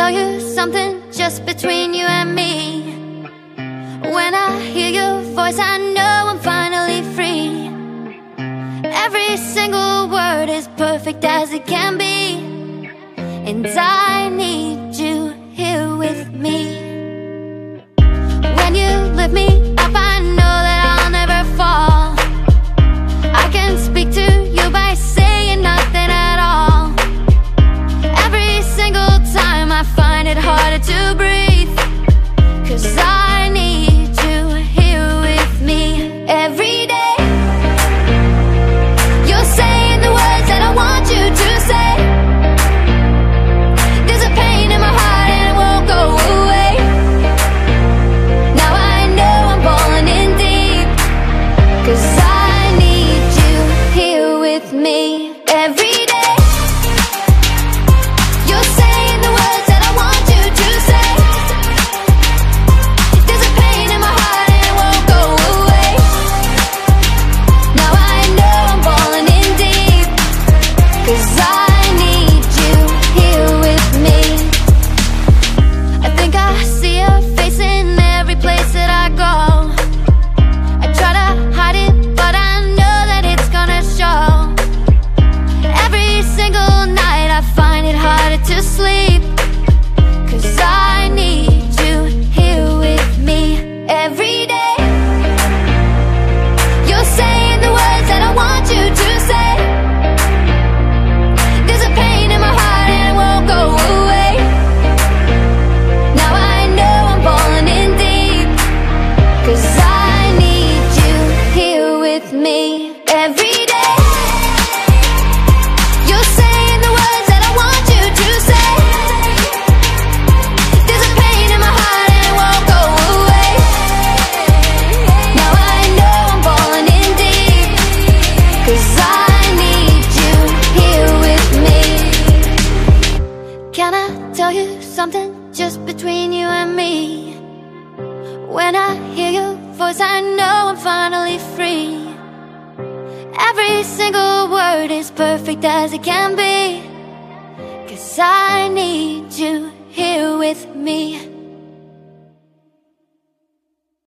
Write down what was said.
tell you something just between you and me? When I hear your voice, I know I'm finally free. Every single word is perfect as it can be. And I to breathe. Cause I need you here with me every day. You're saying the words that I want you to say. There's a pain in my heart and it won't go away. Now I know I'm falling in deep. Cause I need you here with me something just between you and me? When I hear your voice, I know I'm finally free. Every single word is perfect as it can be. Cause I need you.